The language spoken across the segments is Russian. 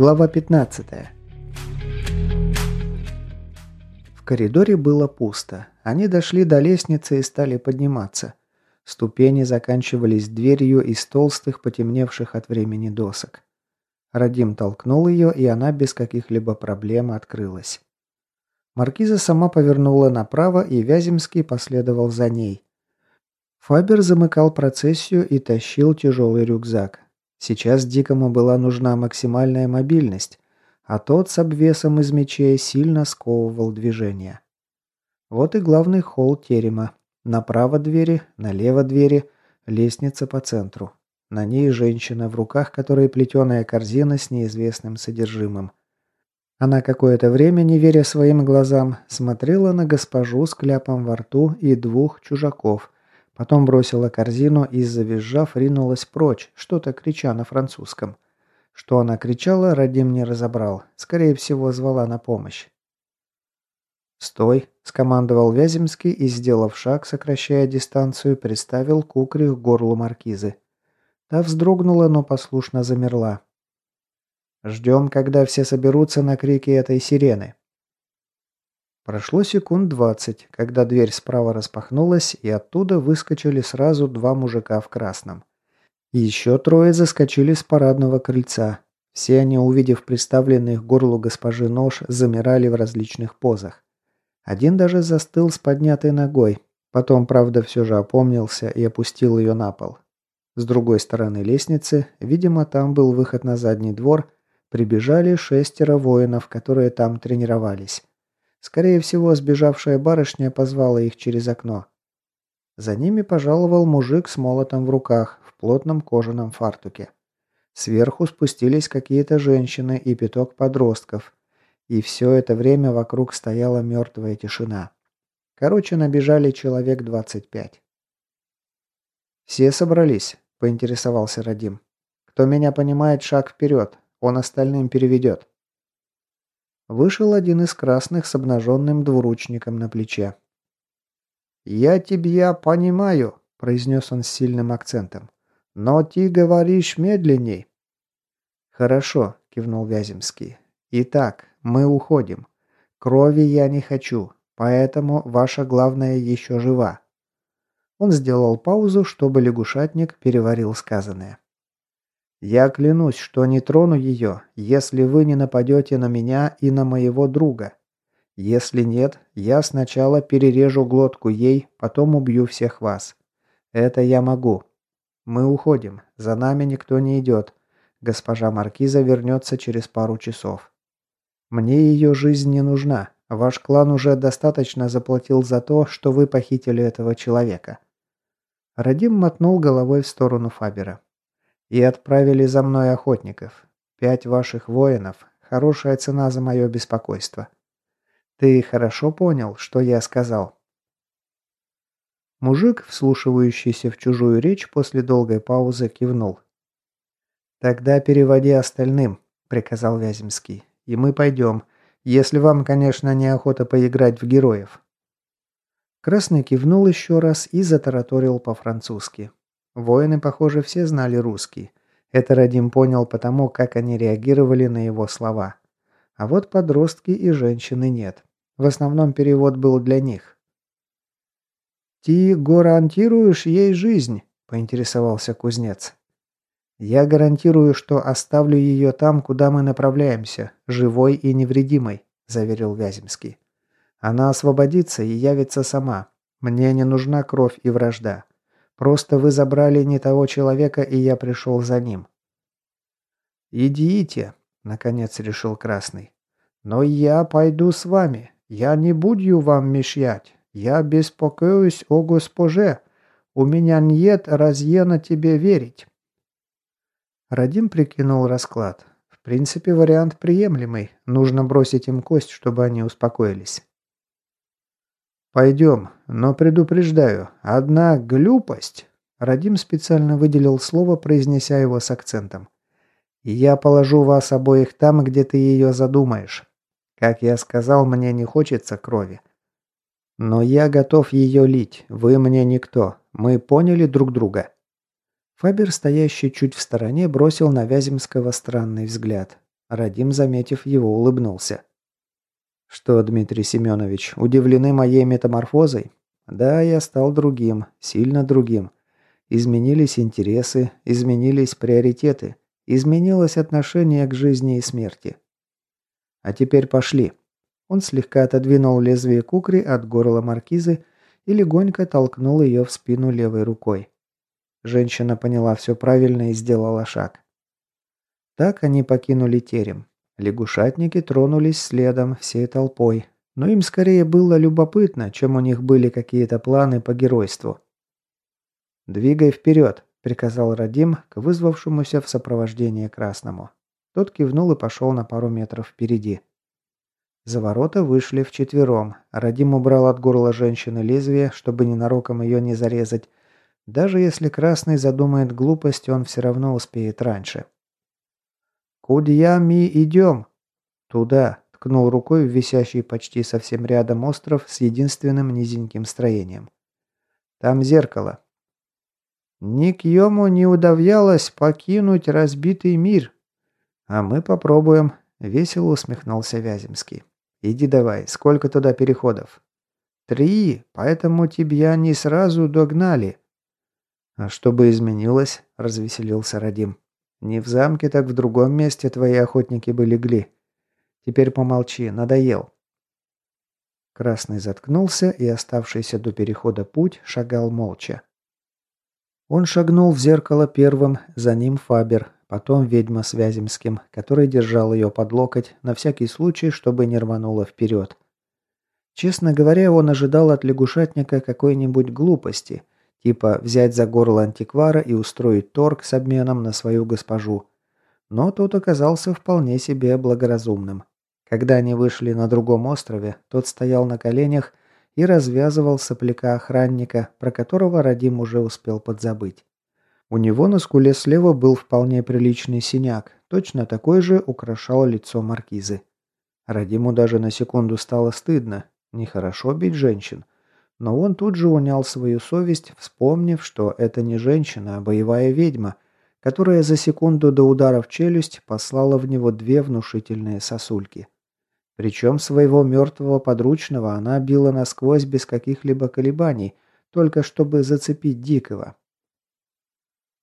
Глава 15. В коридоре было пусто. Они дошли до лестницы и стали подниматься. Ступени заканчивались дверью из толстых, потемневших от времени досок. Радим толкнул ее, и она без каких-либо проблем открылась. Маркиза сама повернула направо, и Вяземский последовал за ней. Фабер замыкал процессию и тащил тяжелый рюкзак. Сейчас Дикому была нужна максимальная мобильность, а тот с обвесом из мечей сильно сковывал движение. Вот и главный холл терема. Направо двери, налево двери, лестница по центру. На ней женщина, в руках которой плетеная корзина с неизвестным содержимым. Она какое-то время, не веря своим глазам, смотрела на госпожу с кляпом во рту и двух чужаков – Потом бросила корзину и, завизжав, ринулась прочь, что-то крича на французском. Что она кричала, Радим не разобрал. Скорее всего, звала на помощь. «Стой!» – скомандовал Вяземский и, сделав шаг, сокращая дистанцию, приставил кукрих к горлу маркизы. Та вздрогнула, но послушно замерла. «Ждем, когда все соберутся на крики этой сирены», Прошло секунд двадцать, когда дверь справа распахнулась, и оттуда выскочили сразу два мужика в красном. еще трое заскочили с парадного крыльца. Все они, увидев приставленный к горлу госпожи нож, замирали в различных позах. Один даже застыл с поднятой ногой, потом, правда, все же опомнился и опустил ее на пол. С другой стороны лестницы, видимо, там был выход на задний двор, прибежали шестеро воинов, которые там тренировались. Скорее всего, сбежавшая барышня позвала их через окно. За ними пожаловал мужик с молотом в руках, в плотном кожаном фартуке. Сверху спустились какие-то женщины и пяток подростков. И все это время вокруг стояла мертвая тишина. Короче, набежали человек 25. «Все собрались?» – поинтересовался Радим. «Кто меня понимает, шаг вперед. Он остальным переведет». Вышел один из красных с обнаженным двуручником на плече. «Я тебя понимаю», – произнес он с сильным акцентом. «Но ты говоришь медленней». «Хорошо», – кивнул Вяземский. «Итак, мы уходим. Крови я не хочу, поэтому ваша главная еще жива». Он сделал паузу, чтобы лягушатник переварил сказанное. Я клянусь, что не трону ее, если вы не нападете на меня и на моего друга. Если нет, я сначала перережу глотку ей, потом убью всех вас. Это я могу. Мы уходим. За нами никто не идет. Госпожа Маркиза вернется через пару часов. Мне ее жизнь не нужна. Ваш клан уже достаточно заплатил за то, что вы похитили этого человека. Радим мотнул головой в сторону Фабера. И отправили за мной охотников. Пять ваших воинов. Хорошая цена за мое беспокойство. Ты хорошо понял, что я сказал?» Мужик, вслушивающийся в чужую речь, после долгой паузы кивнул. «Тогда переводи остальным», — приказал Вяземский. «И мы пойдем, если вам, конечно, неохота поиграть в героев». Красный кивнул еще раз и затараторил по-французски. Воины, похоже, все знали русский. Это Радим понял потому, как они реагировали на его слова. А вот подростки и женщины нет. В основном перевод был для них. «Ты гарантируешь ей жизнь?» – поинтересовался кузнец. «Я гарантирую, что оставлю ее там, куда мы направляемся, живой и невредимой», – заверил Вяземский. «Она освободится и явится сама. Мне не нужна кровь и вражда. Просто вы забрали не того человека, и я пришел за ним». «Идите», — наконец решил Красный. «Но я пойду с вами. Я не буду вам мешать. Я беспокоюсь о госпоже. У меня нет разъена тебе верить». Радим прикинул расклад. В принципе, вариант приемлемый. Нужно бросить им кость, чтобы они успокоились. «Пойдем, но предупреждаю, одна глупость...» Радим специально выделил слово, произнеся его с акцентом. «Я положу вас обоих там, где ты ее задумаешь. Как я сказал, мне не хочется крови. Но я готов ее лить, вы мне никто. Мы поняли друг друга». Фабер, стоящий чуть в стороне, бросил на Вяземского странный взгляд. Радим, заметив его, улыбнулся. «Что, Дмитрий Семенович, удивлены моей метаморфозой? Да, я стал другим, сильно другим. Изменились интересы, изменились приоритеты, изменилось отношение к жизни и смерти. А теперь пошли». Он слегка отодвинул лезвие кукри от горла маркизы и легонько толкнул ее в спину левой рукой. Женщина поняла все правильно и сделала шаг. Так они покинули терем. Лягушатники тронулись следом всей толпой, но им скорее было любопытно, чем у них были какие-то планы по геройству. «Двигай вперед», — приказал Радим к вызвавшемуся в сопровождении Красному. Тот кивнул и пошел на пару метров впереди. За ворота вышли вчетвером. Радим убрал от горла женщины лезвие, чтобы ненароком ее не зарезать. Даже если Красный задумает глупость, он все равно успеет раньше. «Кудья ми идем?» «Туда», — ткнул рукой в висящий почти совсем рядом остров с единственным низеньким строением. «Там зеркало». «Никьему не удавлялось покинуть разбитый мир». «А мы попробуем», — весело усмехнулся Вяземский. Иди давай, сколько туда переходов? Три, поэтому тебя не сразу догнали. А что бы изменилось? Развеселился Радим. Не в замке, так в другом месте твои охотники бы легли. Теперь помолчи, надоел. Красный заткнулся и оставшийся до перехода путь шагал молча. Он шагнул в зеркало первым, за ним Фабер, Потом ведьма с Вяземским, который держал ее под локоть, на всякий случай, чтобы не рванула вперед. Честно говоря, он ожидал от лягушатника какой-нибудь глупости, типа взять за горло антиквара и устроить торг с обменом на свою госпожу. Но тот оказался вполне себе благоразумным. Когда они вышли на другом острове, тот стоял на коленях и развязывал сопляка охранника, про которого Радим уже успел подзабыть. У него на скуле слева был вполне приличный синяк, точно такой же украшал лицо маркизы. Радиму даже на секунду стало стыдно, нехорошо бить женщин. Но он тут же унял свою совесть, вспомнив, что это не женщина, а боевая ведьма, которая за секунду до удара в челюсть послала в него две внушительные сосульки. Причем своего мертвого подручного она била насквозь без каких-либо колебаний, только чтобы зацепить Дикого,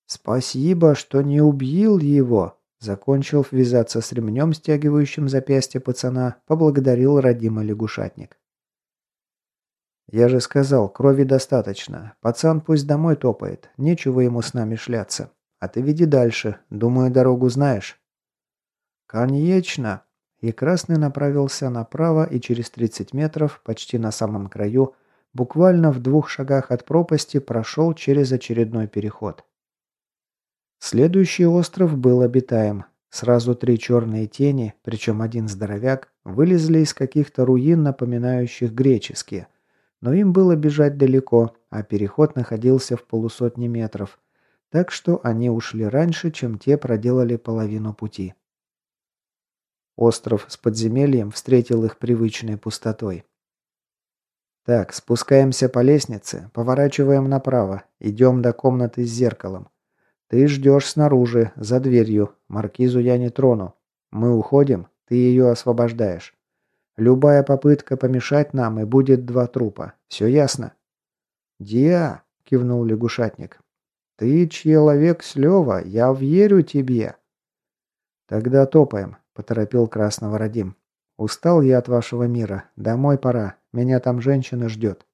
«Спасибо, что не убил его!» Закончил ввязаться с ремнем, стягивающим запястье пацана, поблагодарил родима лягушатник. «Я же сказал, крови достаточно. Пацан пусть домой топает. Нечего ему с нами шляться. А ты веди дальше. Думаю, дорогу знаешь». «Конечно!» И Красный направился направо и через 30 метров, почти на самом краю, буквально в двух шагах от пропасти, прошел через очередной переход. Следующий остров был обитаем. Сразу три черные тени, причем один здоровяк, вылезли из каких-то руин, напоминающих греческие. Но им было бежать далеко, а переход находился в полусотни метров. Так что они ушли раньше, чем те проделали половину пути. Остров с подземельем встретил их привычной пустотой. «Так, спускаемся по лестнице, поворачиваем направо, идем до комнаты с зеркалом. Ты ждешь снаружи, за дверью. Маркизу я не трону. Мы уходим, ты ее освобождаешь. Любая попытка помешать нам, и будет два трупа. Все ясно?» «Диа!» – кивнул лягушатник. «Ты человек слева, я верю тебе!» «Тогда топаем», – поторопил Красного Родим. «Устал я от вашего мира. Домой пора. Меня там женщина ждет».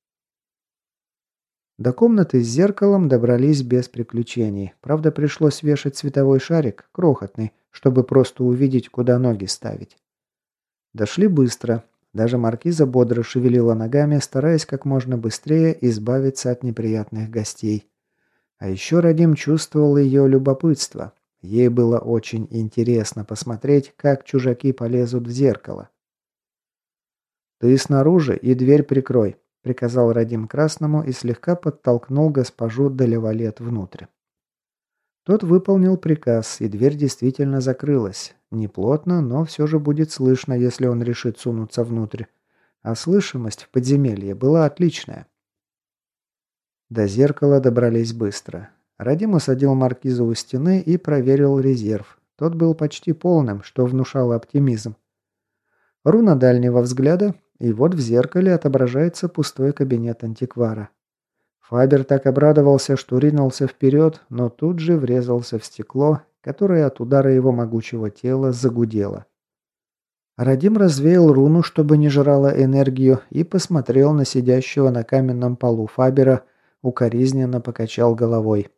До комнаты с зеркалом добрались без приключений. Правда, пришлось вешать световой шарик, крохотный, чтобы просто увидеть, куда ноги ставить. Дошли быстро. Даже маркиза бодро шевелила ногами, стараясь как можно быстрее избавиться от неприятных гостей. А еще Радим чувствовал ее любопытство. Ей было очень интересно посмотреть, как чужаки полезут в зеркало. «Ты снаружи и дверь прикрой», приказал Радим Красному и слегка подтолкнул госпожу Делевалет внутрь. Тот выполнил приказ, и дверь действительно закрылась. Не плотно, но все же будет слышно, если он решит сунуться внутрь. А слышимость в подземелье была отличная. До зеркала добрались быстро. Радим усадил маркизу у стены и проверил резерв. Тот был почти полным, что внушало оптимизм. Руна дальнего взгляда, и вот в зеркале отображается пустой кабинет антиквара. Фабер так обрадовался, что ринулся вперед, но тут же врезался в стекло, которое от удара его могучего тела загудело. Радим развеял руну, чтобы не жрала энергию, и посмотрел на сидящего на каменном полу Фабера, укоризненно покачал головой.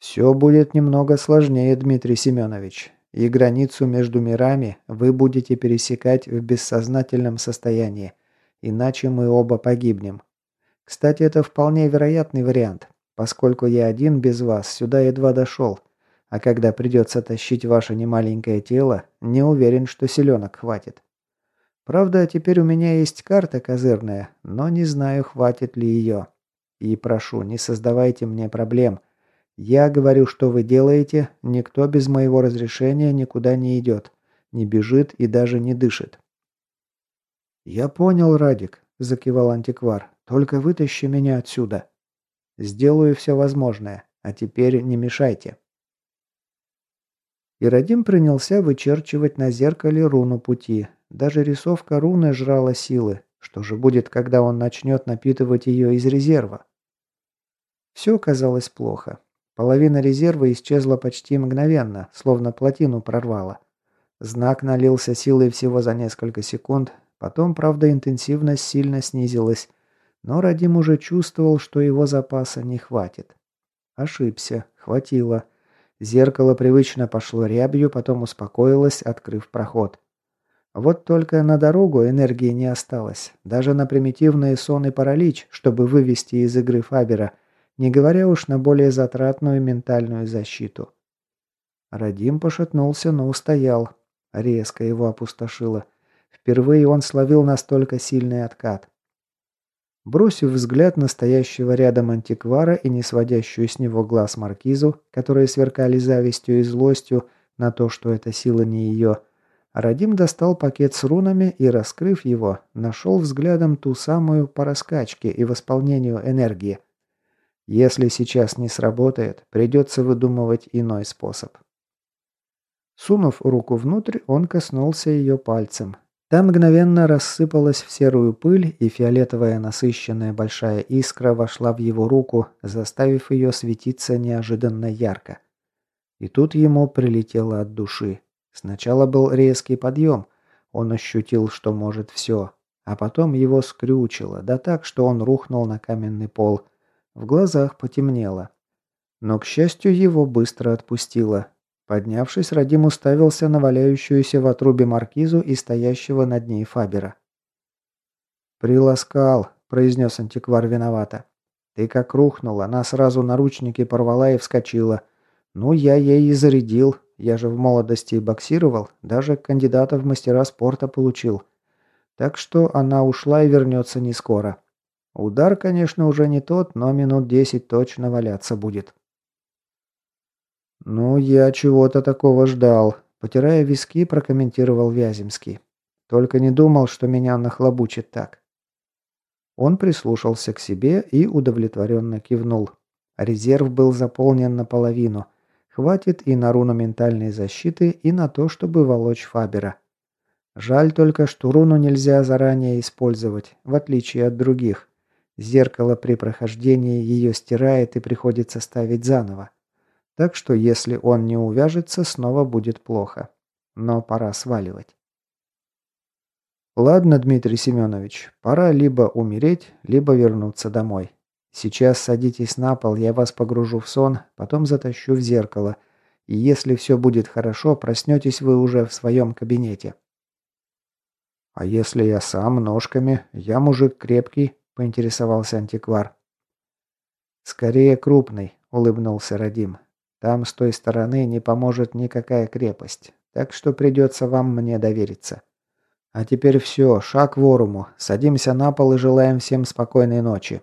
«Все будет немного сложнее, Дмитрий Семенович, и границу между мирами вы будете пересекать в бессознательном состоянии, иначе мы оба погибнем. Кстати, это вполне вероятный вариант, поскольку я один без вас сюда едва дошел, а когда придется тащить ваше немаленькое тело, не уверен, что селенок хватит. Правда, теперь у меня есть карта козырная, но не знаю, хватит ли ее. И прошу, не создавайте мне проблем. Я говорю, что вы делаете, никто без моего разрешения никуда не идет, не бежит и даже не дышит. «Я понял, Радик», – закивал антиквар. Только вытащи меня отсюда. Сделаю все возможное, а теперь не мешайте. Иродим принялся вычерчивать на зеркале руну пути. Даже рисовка руны жрала силы. Что же будет, когда он начнет напитывать ее из резерва? Все казалось плохо. Половина резерва исчезла почти мгновенно, словно плотину прорвала. Знак налился силой всего за несколько секунд, потом, правда, интенсивность сильно снизилась, но Радим уже чувствовал, что его запаса не хватит. Ошибся. Хватило. Зеркало привычно пошло рябью, потом успокоилось, открыв проход. Вот только на дорогу энергии не осталось. Даже на примитивные сон и паралич, чтобы вывести из игры Фабера, не говоря уж на более затратную ментальную защиту. Радим пошатнулся, но устоял. Резко его опустошило. Впервые он словил настолько сильный откат. Бросив взгляд на стоящего рядом антиквара и не сводящую с него глаз маркизу, которые сверкали завистью и злостью на то, что эта сила не ее, Радим достал пакет с рунами и, раскрыв его, нашел взглядом ту самую по раскачке и восполнению энергии. Если сейчас не сработает, придется выдумывать иной способ. Сунув руку внутрь, он коснулся ее пальцем, Та мгновенно рассыпалась в серую пыль, и фиолетовая насыщенная большая искра вошла в его руку, заставив ее светиться неожиданно ярко. И тут ему прилетело от души. Сначала был резкий подъем. Он ощутил, что может все. А потом его скрючило, да так, что он рухнул на каменный пол. В глазах потемнело. Но, к счастью, его быстро отпустило. Поднявшись, Радим уставился на валяющуюся в отрубе маркизу и стоящего над ней Фабера. «Приласкал», – произнес антиквар виновато. «Ты как рухнула, она сразу наручники порвала и вскочила. Ну, я ей и зарядил. Я же в молодости боксировал, даже кандидата в мастера спорта получил. Так что она ушла и вернется не скоро. Удар, конечно, уже не тот, но минут десять точно валяться будет». «Ну, я чего-то такого ждал», – потирая виски, прокомментировал Вяземский. «Только не думал, что меня нахлобучит так». Он прислушался к себе и удовлетворенно кивнул. Резерв был заполнен наполовину. Хватит и на руну ментальной защиты, и на то, чтобы волочь Фабера. Жаль только, что руну нельзя заранее использовать, в отличие от других. Зеркало при прохождении ее стирает и приходится ставить заново. Так что если он не увяжется, снова будет плохо. Но пора сваливать. Ладно, Дмитрий Семенович, пора либо умереть, либо вернуться домой. Сейчас садитесь на пол, я вас погружу в сон, потом затащу в зеркало. И если все будет хорошо, проснетесь вы уже в своем кабинете. А если я сам ножками? Я мужик крепкий, поинтересовался антиквар. Скорее крупный, улыбнулся Радим. Там с той стороны не поможет никакая крепость, так что придется вам мне довериться. А теперь все, шаг в Оруму, садимся на пол и желаем всем спокойной ночи».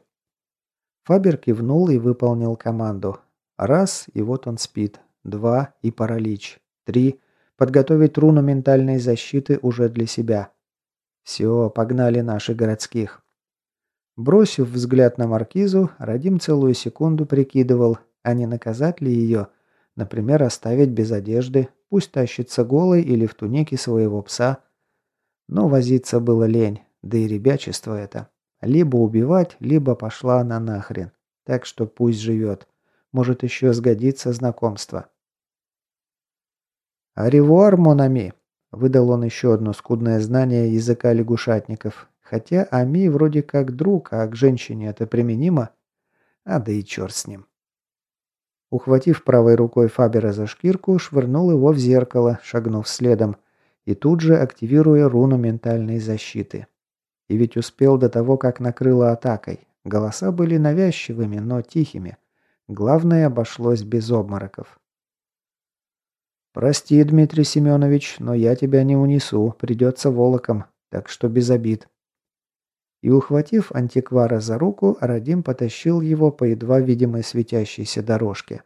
Фабер кивнул и выполнил команду. Раз, и вот он спит. Два, и паралич. Три, подготовить руну ментальной защиты уже для себя. Все, погнали наши городских. Бросив взгляд на маркизу, Радим целую секунду прикидывал, а не наказать ли ее, Например, оставить без одежды, пусть тащится голой или в тунике своего пса. Но возиться было лень, да и ребячество это. Либо убивать, либо пошла она нахрен. Так что пусть живет. Может, еще сгодится знакомство. «Аревуар, Монами!» – выдал он еще одно скудное знание языка лягушатников. Хотя Ами вроде как друг, а к женщине это применимо. А да и черт с ним. Ухватив правой рукой Фабера за шкирку, швырнул его в зеркало, шагнув следом, и тут же активируя руну ментальной защиты. И ведь успел до того, как накрыло атакой. Голоса были навязчивыми, но тихими. Главное, обошлось без обмороков. «Прости, Дмитрий Семенович, но я тебя не унесу, придется волоком, так что без обид». И ухватив антиквара за руку, Радим потащил его по едва видимой светящейся дорожке.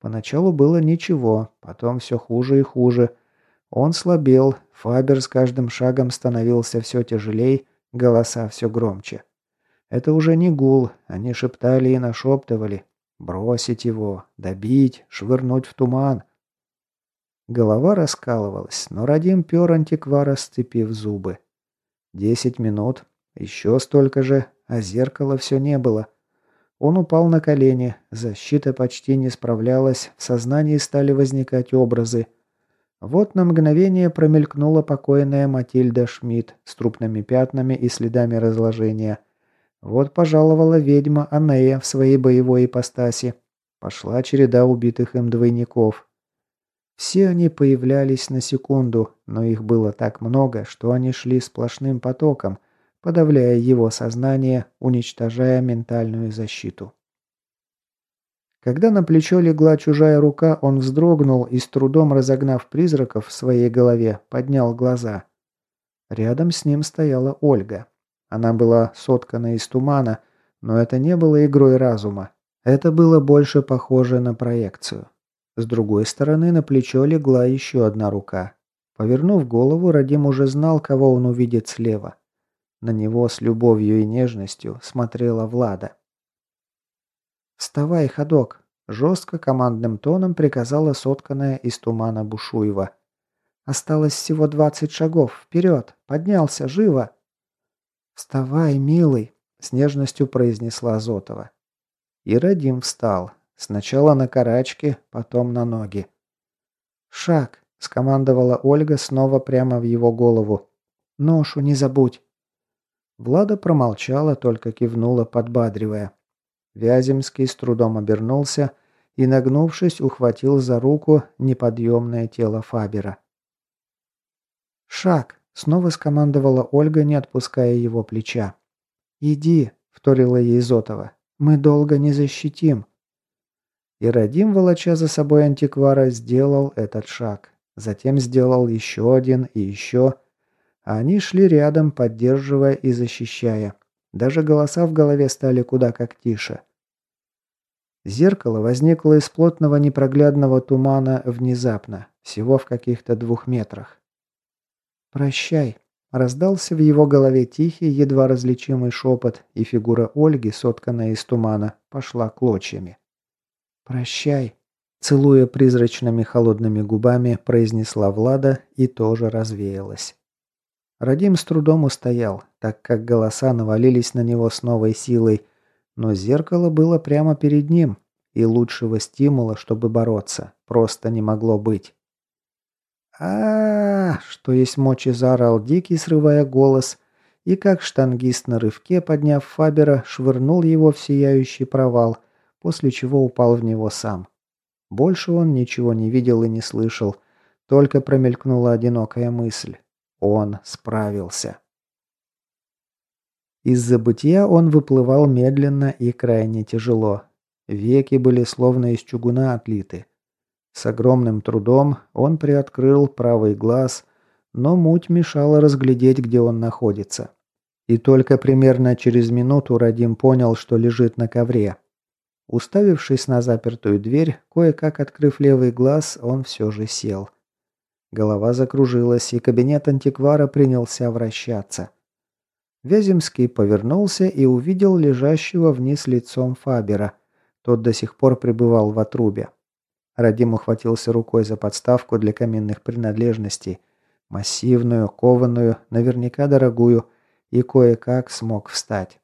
Поначалу было ничего, потом все хуже и хуже. Он слабел, Фабер с каждым шагом становился все тяжелей, голоса все громче. Это уже не гул, они шептали и нашептывали. Бросить его, добить, швырнуть в туман. Голова раскалывалась, но Радим пер антиквара, сцепив зубы. Десять минут, еще столько же, а зеркала все не было. Он упал на колени, защита почти не справлялась, в сознании стали возникать образы. Вот на мгновение промелькнула покойная Матильда Шмидт с трупными пятнами и следами разложения. Вот пожаловала ведьма Анея в своей боевой ипостаси. Пошла череда убитых им двойников. Все они появлялись на секунду, но их было так много, что они шли сплошным потоком, подавляя его сознание, уничтожая ментальную защиту. Когда на плечо легла чужая рука, он вздрогнул и, с трудом разогнав призраков в своей голове, поднял глаза. Рядом с ним стояла Ольга. Она была соткана из тумана, но это не было игрой разума. Это было больше похоже на проекцию. С другой стороны на плечо легла еще одна рука. Повернув голову, Радим уже знал, кого он увидит слева. На него с любовью и нежностью смотрела Влада. «Вставай, ходок!» – жестко командным тоном приказала сотканная из тумана Бушуева. «Осталось всего двадцать шагов. Вперед! Поднялся! Живо!» «Вставай, милый!» – с нежностью произнесла Зотова. И Радим встал. Сначала на карачки, потом на ноги. «Шаг!» – скомандовала Ольга снова прямо в его голову. «Ношу не забудь!» Влада промолчала, только кивнула, подбадривая. Вяземский с трудом обернулся и, нагнувшись, ухватил за руку неподъемное тело Фабера. «Шаг!» — снова скомандовала Ольга, не отпуская его плеча. «Иди!» — вторила ей Зотова. «Мы долго не защитим!» И Радим, волоча за собой антиквара, сделал этот шаг. Затем сделал еще один и еще. А они шли рядом, поддерживая и защищая. Даже голоса в голове стали куда как тише. Зеркало возникло из плотного непроглядного тумана внезапно, всего в каких-то двух метрах. «Прощай», — раздался в его голове тихий, едва различимый шепот, и фигура Ольги, сотканная из тумана, пошла клочьями. «Прощай», — целуя призрачными холодными губами, произнесла Влада и тоже развеялась. Радим с трудом устоял, так как голоса навалились на него с новой силой, но зеркало было прямо перед ним, и лучшего стимула, чтобы бороться, просто не могло быть. а, -а, -а что есть мочи, заорал Дикий, срывая голос, и как штангист на рывке, подняв Фабера, швырнул его в сияющий провал, после чего упал в него сам. Больше он ничего не видел и не слышал, только промелькнула одинокая мысль. Он справился. Из забытия он выплывал медленно и крайне тяжело. Веки были словно из чугуна отлиты. С огромным трудом он приоткрыл правый глаз, но муть мешала разглядеть, где он находится. И только примерно через минуту Радим понял, что лежит на ковре. Уставившись на запертую дверь, кое-как открыв левый глаз, он все же сел. Голова закружилась, и кабинет антиквара принялся вращаться. Вяземский повернулся и увидел лежащего вниз лицом Фабера. Тот до сих пор пребывал в отрубе. Радим ухватился рукой за подставку для каминных принадлежностей. Массивную, кованую, наверняка дорогую, и кое-как смог встать.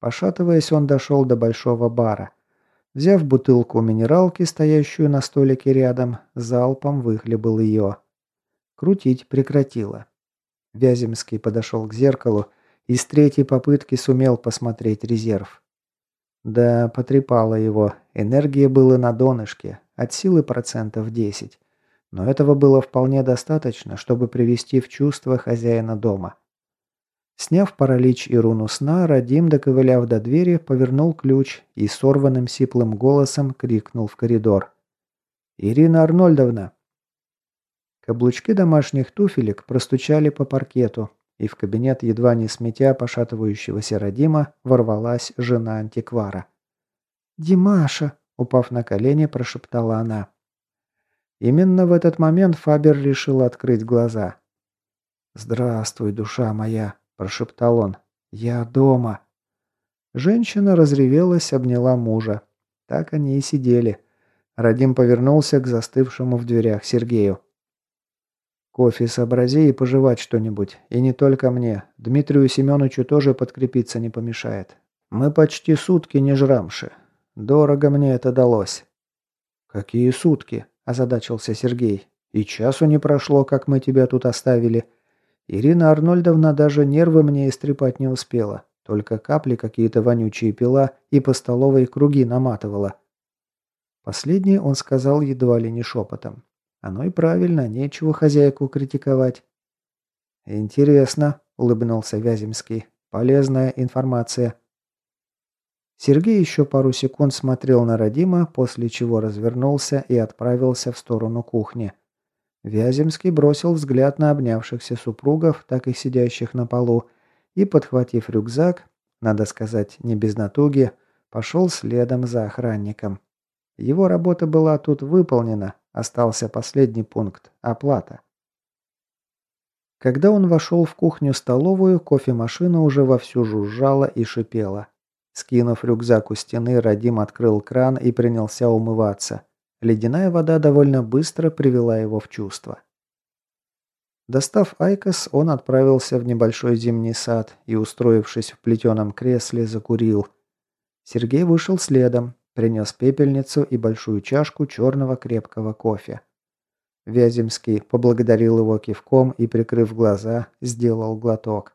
Пошатываясь, он дошел до большого бара. Взяв бутылку минералки, стоящую на столике рядом, залпом выхлебал ее. Крутить прекратило. Вяземский подошел к зеркалу и с третьей попытки сумел посмотреть резерв. Да, потрепало его. Энергии было на донышке, от силы процентов 10. Но этого было вполне достаточно, чтобы привести в чувство хозяина дома. Сняв паралич и руну сна, Радим, доковыляв до двери, повернул ключ и сорванным сиплым голосом крикнул в коридор. «Ирина Арнольдовна!» Каблучки домашних туфелек простучали по паркету, и в кабинет, едва не сметя пошатывающегося Радима, ворвалась жена антиквара. «Димаша!» – упав на колени, прошептала она. Именно в этот момент Фабер решил открыть глаза. «Здравствуй, душа моя!» – прошептал он. «Я дома!» Женщина разревелась, обняла мужа. Так они и сидели. Радим повернулся к застывшему в дверях Сергею. Кофе сообрази и пожевать что-нибудь. И не только мне. Дмитрию Семеновичу тоже подкрепиться не помешает. Мы почти сутки не жрамши. Дорого мне это далось». «Какие сутки?» – озадачился Сергей. «И часу не прошло, как мы тебя тут оставили. Ирина Арнольдовна даже нервы мне истрепать не успела. Только капли какие-то вонючие пила и по столовой круги наматывала». Последнее он сказал едва ли не шепотом. Оно и правильно, нечего хозяйку критиковать. Интересно, улыбнулся Вяземский. Полезная информация. Сергей еще пару секунд смотрел на Родима, после чего развернулся и отправился в сторону кухни. Вяземский бросил взгляд на обнявшихся супругов, так и сидящих на полу, и, подхватив рюкзак, надо сказать, не без натуги, пошел следом за охранником. Его работа была тут выполнена, Остался последний пункт – оплата. Когда он вошел в кухню-столовую, кофемашина уже вовсю жужжала и шипела. Скинув рюкзак у стены, Радим открыл кран и принялся умываться. Ледяная вода довольно быстро привела его в чувство. Достав IQOS, он отправился в небольшой зимний сад и, устроившись в плетеном кресле, закурил. Сергей вышел следом, Принес пепельницу и большую чашку черного крепкого кофе. Вяземский поблагодарил его кивком и, прикрыв глаза, сделал глоток.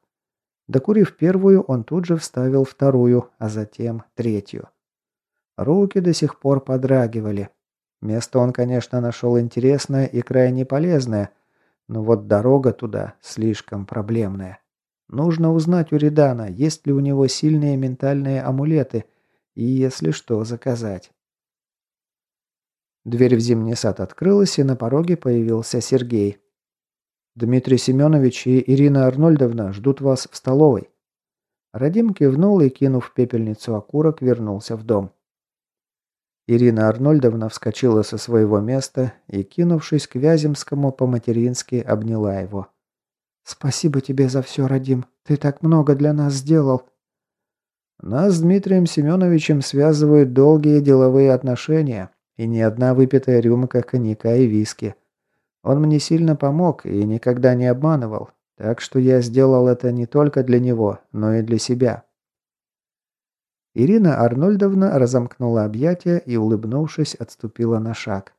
Докурив первую, он тут же вставил вторую, а затем третью. Руки до сих пор подрагивали. Место он, конечно, нашел интересное и крайне полезное, но вот дорога туда слишком проблемная. Нужно узнать у Редана, есть ли у него сильные ментальные амулеты – и, если что, заказать. Дверь в зимний сад открылась, и на пороге появился Сергей. «Дмитрий Семенович и Ирина Арнольдовна ждут вас в столовой». Радим кивнул и, кинув пепельницу окурок, вернулся в дом. Ирина Арнольдовна вскочила со своего места и, кинувшись к Вяземскому, по-матерински обняла его. «Спасибо тебе за все, Радим. Ты так много для нас сделал. Нас с Дмитрием Семеновичем связывают долгие деловые отношения и ни одна выпитая рюмка коньяка и виски. Он мне сильно помог и никогда не обманывал, так что я сделал это не только для него, но и для себя. Ирина Арнольдовна разомкнула объятия и, улыбнувшись, отступила на шаг.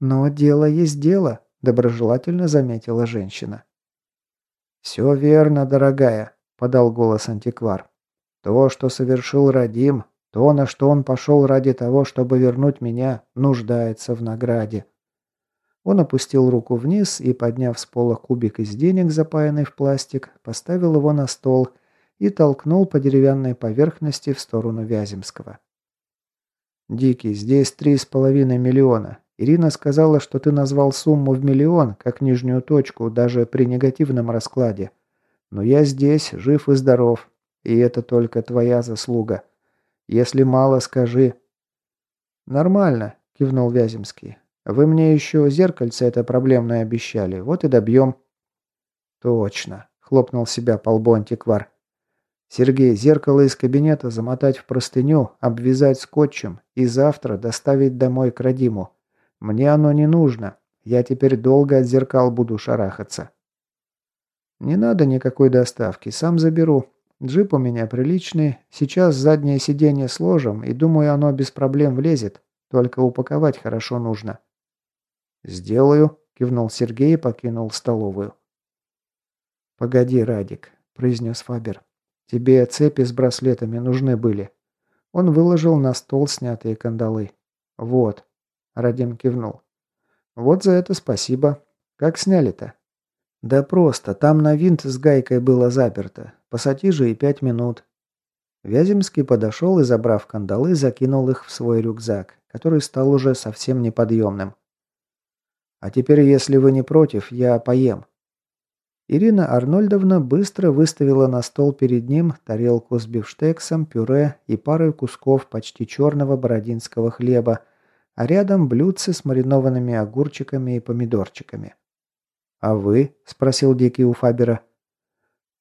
«Но дело есть дело», – доброжелательно заметила женщина. «Все верно, дорогая», – подал голос антиквар. То, что совершил Радим, то, на что он пошел ради того, чтобы вернуть меня, нуждается в награде. Он опустил руку вниз и, подняв с пола кубик из денег, запаянный в пластик, поставил его на стол и толкнул по деревянной поверхности в сторону Вяземского. «Дикий, здесь три с половиной миллиона. Ирина сказала, что ты назвал сумму в миллион, как нижнюю точку, даже при негативном раскладе. Но я здесь, жив и здоров, и это только твоя заслуга. Если мало, скажи». «Нормально», – кивнул Вяземский. «Вы мне еще зеркальце это проблемное обещали. Вот и добьем». «Точно», – хлопнул себя по лбу антиквар. «Сергей, зеркало из кабинета замотать в простыню, обвязать скотчем и завтра доставить домой к Радиму. Мне оно не нужно. Я теперь долго от зеркал буду шарахаться». «Не надо никакой доставки, сам заберу. Джип у меня приличный, сейчас заднее сиденье сложим, и думаю, оно без проблем влезет, только упаковать хорошо нужно». «Сделаю», – кивнул Сергей и покинул столовую. «Погоди, Радик», – произнес Фабер. «Тебе цепи с браслетами нужны были». Он выложил на стол снятые кандалы. «Вот», – Радим кивнул. «Вот за это спасибо. Как сняли-то?» «Да просто, там на винт с гайкой было заперто. Пассатижи и пять минут». Вяземский подошел и, забрав кандалы, закинул их в свой рюкзак, который стал уже совсем неподъемным. «А теперь, если вы не против, я поем». Ирина Арнольдовна быстро выставила на стол перед ним тарелку с бифштексом, пюре и парой кусков почти черного бородинского хлеба, а рядом блюдце с маринованными огурчиками и помидорчиками. «А вы?» – спросил Дикий у Фабера.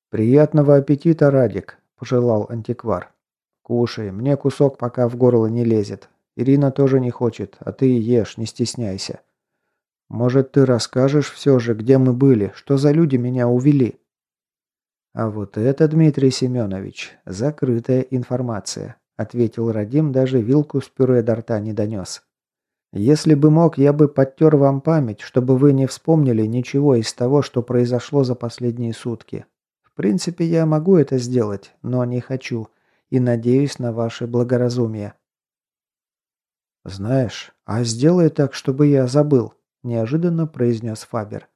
«Приятного аппетита, Радик», – пожелал антиквар. «Кушай, мне кусок пока в горло не лезет. Ирина тоже не хочет, а ты ешь, не стесняйся». Может, ты расскажешь все же, где мы были, что за люди меня увели?» «А вот это, Дмитрий Семенович, закрытая информация», ответил Радим, даже вилку с пюре до рта не донес. «Если бы мог, я бы подтер вам память, чтобы вы не вспомнили ничего из того, что произошло за последние сутки. В принципе, я могу это сделать, но не хочу, и надеюсь на ваше благоразумие». «Знаешь, а сделай так, чтобы я забыл», неожиданно произнес Фабер.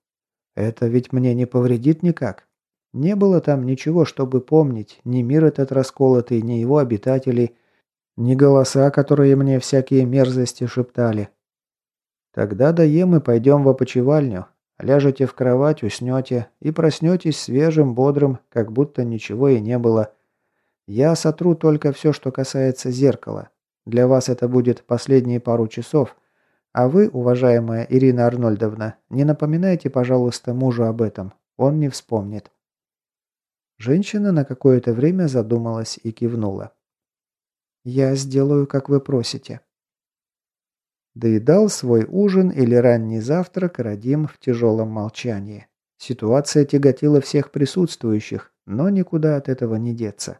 «Это ведь мне не повредит никак. Не было там ничего, чтобы помнить, ни мир этот расколотый, ни его обитателей, ни голоса, которые мне всякие мерзости шептали. Тогда доем и пойдем в опочивальню. Ляжете в кровать, уснете и проснетесь свежим, бодрым, как будто ничего и не было. Я сотру только все, что касается зеркала. Для вас это будет последние пару часов, а вы, уважаемая Ирина Арнольдовна, не напоминайте, пожалуйста, мужу об этом. Он не вспомнит». Женщина на какое-то время задумалась и кивнула. «Я сделаю, как вы просите». Доедал свой ужин или ранний завтрак Радим в тяжелом молчании. Ситуация тяготила всех присутствующих, но никуда от этого не деться.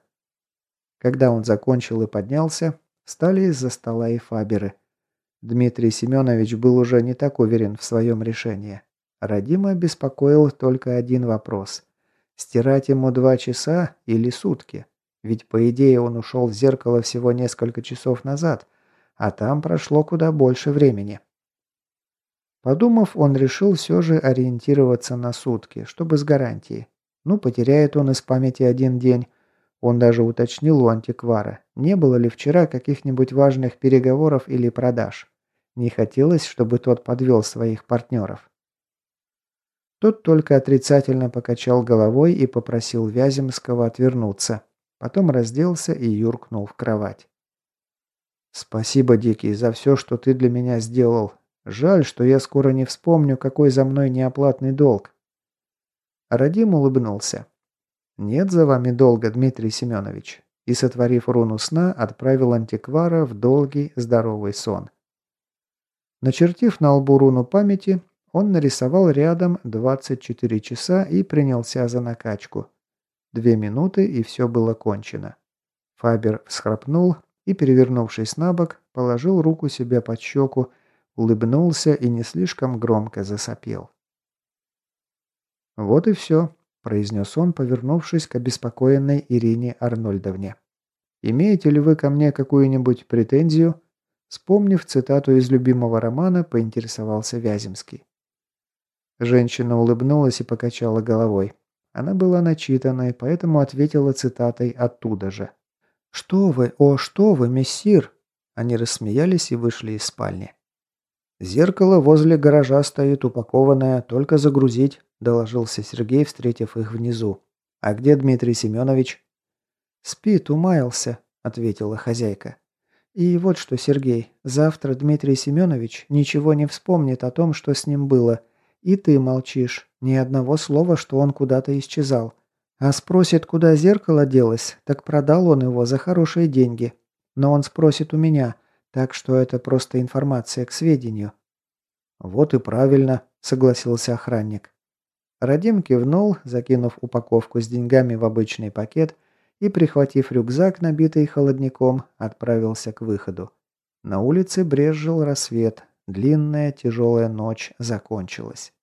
Когда он закончил и поднялся, встали из-за стола и фаберы. Дмитрий Семенович был уже не так уверен в своем решении. Радима беспокоил только один вопрос. Стирать ему два часа или сутки? Ведь, по идее, он ушел в зеркало всего несколько часов назад, а там прошло куда больше времени. Подумав, он решил все же ориентироваться на сутки, чтобы с гарантией. Ну, потеряет он из памяти один день. Он даже уточнил у антиквара, не было ли вчера каких-нибудь важных переговоров или продаж. Не хотелось, чтобы тот подвел своих партнеров. Тот только отрицательно покачал головой и попросил Вяземского отвернуться. Потом разделся и юркнул в кровать. «Спасибо, Дикий, за все, что ты для меня сделал. Жаль, что я скоро не вспомню, какой за мной неоплатный долг». Радим улыбнулся. «Нет за вами долга, Дмитрий Семенович». И, сотворив руну сна, отправил антиквара в долгий здоровый сон. Начертив на лбу руну памяти, он нарисовал рядом 24 часа и принялся за накачку. Две минуты, и все было кончено. Фабер всхрапнул и, перевернувшись на бок, положил руку себе под щеку, улыбнулся и не слишком громко засопел. «Вот и все», – произнес он, повернувшись к обеспокоенной Ирине Арнольдовне. «Имеете ли вы ко мне какую-нибудь претензию?» Вспомнив цитату из любимого романа, поинтересовался Вяземский. Женщина улыбнулась и покачала головой. Она была начитанной, поэтому ответила цитатой оттуда же. «Что вы, о, что вы, мессир!» Они рассмеялись и вышли из спальни. «Зеркало возле гаража стоит упакованное, только загрузить», – доложился Сергей, встретив их внизу. «А где Дмитрий Семенович?» «Спит, умаялся», – ответила хозяйка. И вот что, Сергей, завтра Дмитрий Семенович ничего не вспомнит о том, что с ним было. И ты молчишь. Ни одного слова, что он куда-то исчезал. А спросит, куда зеркало делось, так продал он его за хорошие деньги. Но он спросит у меня, так что это просто информация к сведению». «Вот и правильно», — согласился охранник. Радим кивнул, закинув упаковку с деньгами в обычный пакет и, прихватив рюкзак, набитый холодником, отправился к выходу. На улице брезжил рассвет, Длинная тяжелая ночь закончилась.